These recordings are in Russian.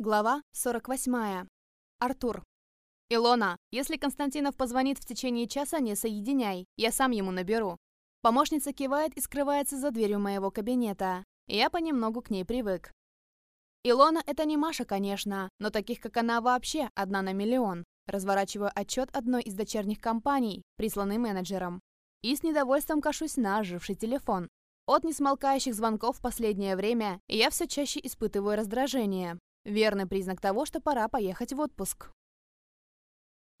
Глава 48. Артур. «Илона, если Константинов позвонит в течение часа, не соединяй, я сам ему наберу». Помощница кивает и скрывается за дверью моего кабинета. Я понемногу к ней привык. Илона — это не Маша, конечно, но таких, как она, вообще одна на миллион. Разворачиваю отчет одной из дочерних компаний, присланный менеджером. И с недовольством кашусь на оживший телефон. От несмолкающих звонков в последнее время я все чаще испытываю раздражение. Верный признак того, что пора поехать в отпуск.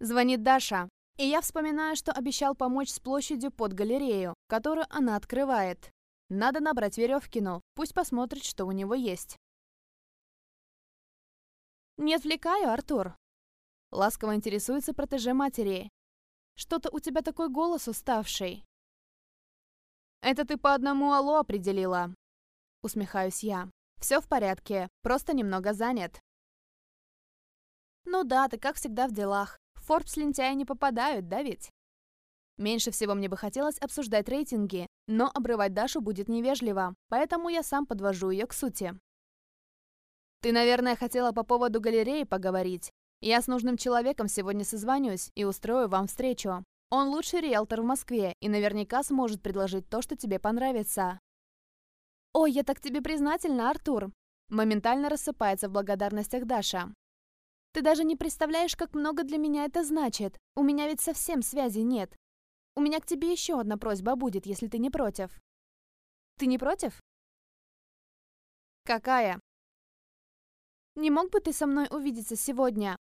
Звонит Даша, и я вспоминаю, что обещал помочь с площадью под галерею, которую она открывает. Надо набрать Веревкину, пусть посмотрит, что у него есть. «Не отвлекаю, Артур?» Ласково интересуется протеже матери. «Что-то у тебя такой голос уставший». «Это ты по одному алло определила?» Усмехаюсь я. Все в порядке, просто немного занят. Ну да, ты как всегда в делах. В Forbes лентяи не попадают, да ведь? Меньше всего мне бы хотелось обсуждать рейтинги, но обрывать Дашу будет невежливо, поэтому я сам подвожу ее к сути. Ты, наверное, хотела по поводу галереи поговорить. Я с нужным человеком сегодня созвонюсь и устрою вам встречу. Он лучший риэлтор в Москве и наверняка сможет предложить то, что тебе понравится. «Ой, я так тебе признательна, Артур!» Моментально рассыпается в благодарностях Даша. «Ты даже не представляешь, как много для меня это значит. У меня ведь совсем связи нет. У меня к тебе еще одна просьба будет, если ты не против». «Ты не против?» «Какая?» «Не мог бы ты со мной увидеться сегодня?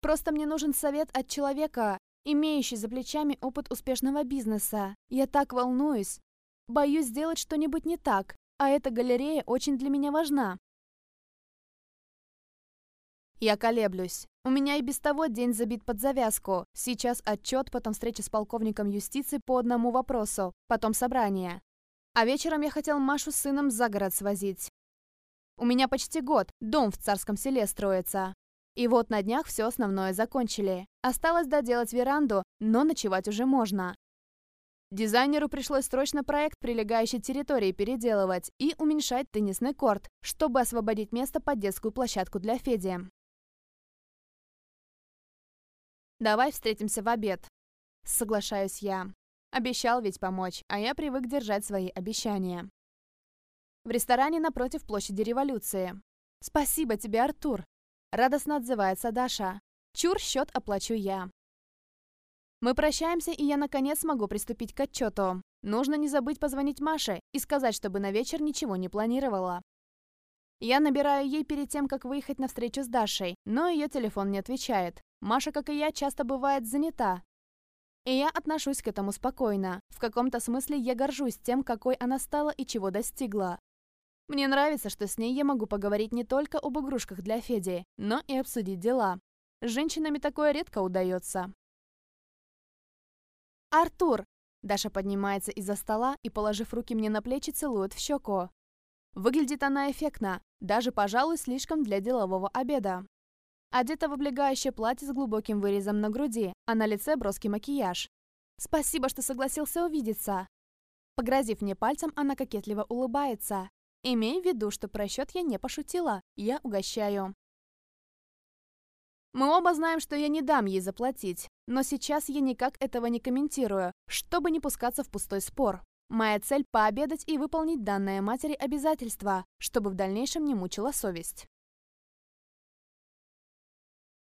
Просто мне нужен совет от человека, имеющий за плечами опыт успешного бизнеса. Я так волнуюсь. Боюсь сделать что-нибудь не так а эта галерея очень для меня важна. Я колеблюсь. У меня и без того день забит под завязку. Сейчас отчет, потом встреча с полковником юстиции по одному вопросу, потом собрание. А вечером я хотел Машу с сыном за город свозить. У меня почти год, дом в царском селе строится. И вот на днях все основное закончили. Осталось доделать веранду, но ночевать уже можно. Дизайнеру пришлось срочно проект прилегающей территории переделывать и уменьшать теннисный корт, чтобы освободить место под детскую площадку для Феди. «Давай встретимся в обед», — соглашаюсь я. Обещал ведь помочь, а я привык держать свои обещания. В ресторане напротив площади революции. «Спасибо тебе, Артур!» Радостно отзывается Даша. «Чур, счет оплачу я». Мы прощаемся, и я наконец могу приступить к отчету. Нужно не забыть позвонить Маше и сказать, чтобы на вечер ничего не планировала. Я набираю ей перед тем, как выехать на встречу с Дашей, но ее телефон не отвечает. Маша, как и я, часто бывает занята. И я отношусь к этому спокойно. В каком-то смысле я горжусь тем, какой она стала и чего достигла. Мне нравится, что с ней я могу поговорить не только об игрушках для Феди, но и обсудить дела. С женщинами такое редко удается. «Артур!» Даша поднимается из-за стола и, положив руки мне на плечи, целует в щеку. Выглядит она эффектно, даже, пожалуй, слишком для делового обеда. Одета в облегающее платье с глубоким вырезом на груди, а на лице броский макияж. «Спасибо, что согласился увидеться!» Погрозив мне пальцем, она кокетливо улыбается. Имей в виду, что про счет я не пошутила, я угощаю. Мы оба знаем, что я не дам ей заплатить, но сейчас я никак этого не комментирую, чтобы не пускаться в пустой спор. Моя цель – пообедать и выполнить данное матери обязательство, чтобы в дальнейшем не мучила совесть.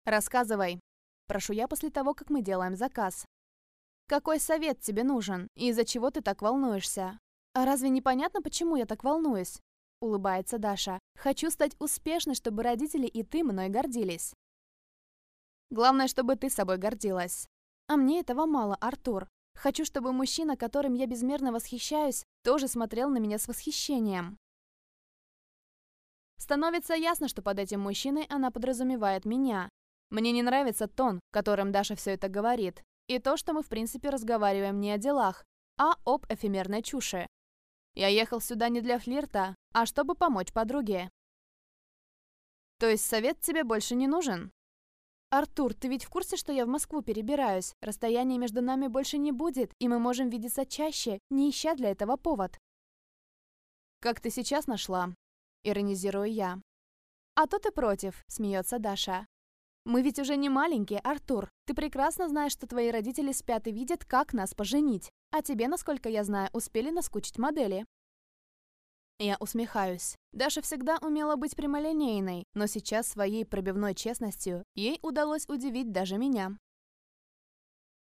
«Рассказывай», – прошу я после того, как мы делаем заказ. «Какой совет тебе нужен и из-за чего ты так волнуешься?» «А разве непонятно, почему я так волнуюсь?» – улыбается Даша. «Хочу стать успешной, чтобы родители и ты мной гордились». Главное, чтобы ты собой гордилась. А мне этого мало, Артур. Хочу, чтобы мужчина, которым я безмерно восхищаюсь, тоже смотрел на меня с восхищением. Становится ясно, что под этим мужчиной она подразумевает меня. Мне не нравится тон, которым Даша все это говорит, и то, что мы в принципе разговариваем не о делах, а об эфемерной чуши. Я ехал сюда не для флирта, а чтобы помочь подруге. То есть совет тебе больше не нужен? «Артур, ты ведь в курсе, что я в Москву перебираюсь? Расстояния между нами больше не будет, и мы можем видеться чаще, не ища для этого повод». «Как ты сейчас нашла?» – иронизирую я. «А то ты против», — смеется Даша. «Мы ведь уже не маленькие, Артур. Ты прекрасно знаешь, что твои родители спят и видят, как нас поженить. А тебе, насколько я знаю, успели наскучить модели». Я усмехаюсь. Даша всегда умела быть прямолинейной, но сейчас своей пробивной честностью ей удалось удивить даже меня.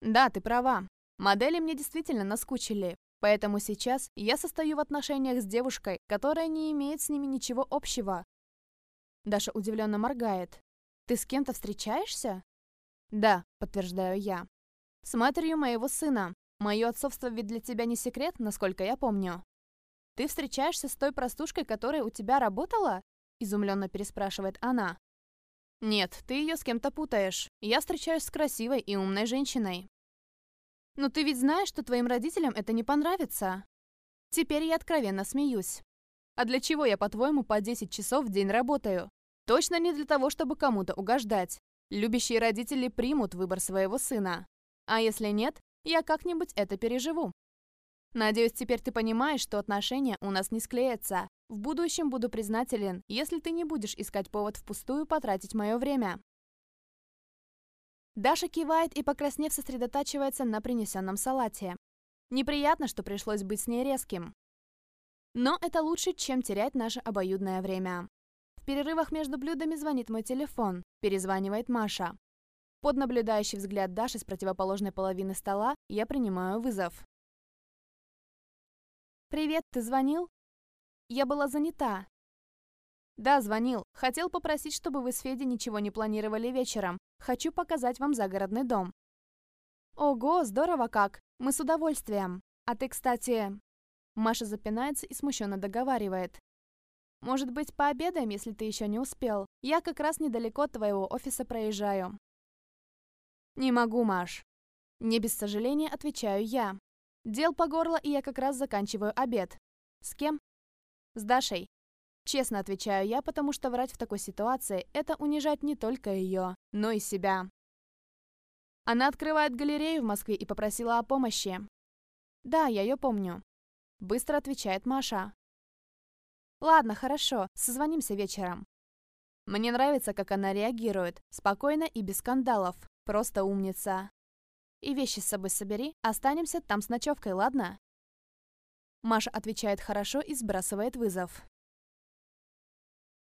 Да, ты права. Модели мне действительно наскучили, поэтому сейчас я состою в отношениях с девушкой, которая не имеет с ними ничего общего. Даша удивленно моргает. Ты с кем-то встречаешься? Да, подтверждаю я. С матерью моего сына. Мое отцовство ведь для тебя не секрет, насколько я помню. Ты встречаешься с той простушкой, которая у тебя работала? Изумленно переспрашивает она. Нет, ты ее с кем-то путаешь. Я встречаюсь с красивой и умной женщиной. Но ты ведь знаешь, что твоим родителям это не понравится. Теперь я откровенно смеюсь. А для чего я, по-твоему, по 10 часов в день работаю? Точно не для того, чтобы кому-то угождать. Любящие родители примут выбор своего сына. А если нет, я как-нибудь это переживу. Надеюсь, теперь ты понимаешь, что отношения у нас не склеятся. В будущем буду признателен, если ты не будешь искать повод впустую потратить мое время. Даша кивает и, покраснев, сосредотачивается на принесенном салате. Неприятно, что пришлось быть с ней резким. Но это лучше, чем терять наше обоюдное время. В перерывах между блюдами звонит мой телефон. Перезванивает Маша. Под наблюдающий взгляд Даши с противоположной половины стола я принимаю вызов. «Привет, ты звонил?» «Я была занята». «Да, звонил. Хотел попросить, чтобы вы с Федей ничего не планировали вечером. Хочу показать вам загородный дом». «Ого, здорово как! Мы с удовольствием. А ты, кстати...» Маша запинается и смущенно договаривает. «Может быть, пообедаем, если ты еще не успел? Я как раз недалеко от твоего офиса проезжаю». «Не могу, Маш». Не без сожаления отвечаю я. Дел по горло, и я как раз заканчиваю обед. С кем? С Дашей. Честно отвечаю я, потому что врать в такой ситуации – это унижать не только ее, но и себя. Она открывает галерею в Москве и попросила о помощи. Да, я ее помню. Быстро отвечает Маша. Ладно, хорошо, созвонимся вечером. Мне нравится, как она реагирует, спокойно и без скандалов. Просто умница. И вещи с собой собери, останемся там с ночевкой, ладно?» Маша отвечает хорошо и сбрасывает вызов.